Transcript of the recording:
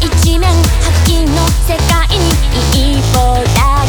一面発金の世界に一歩だ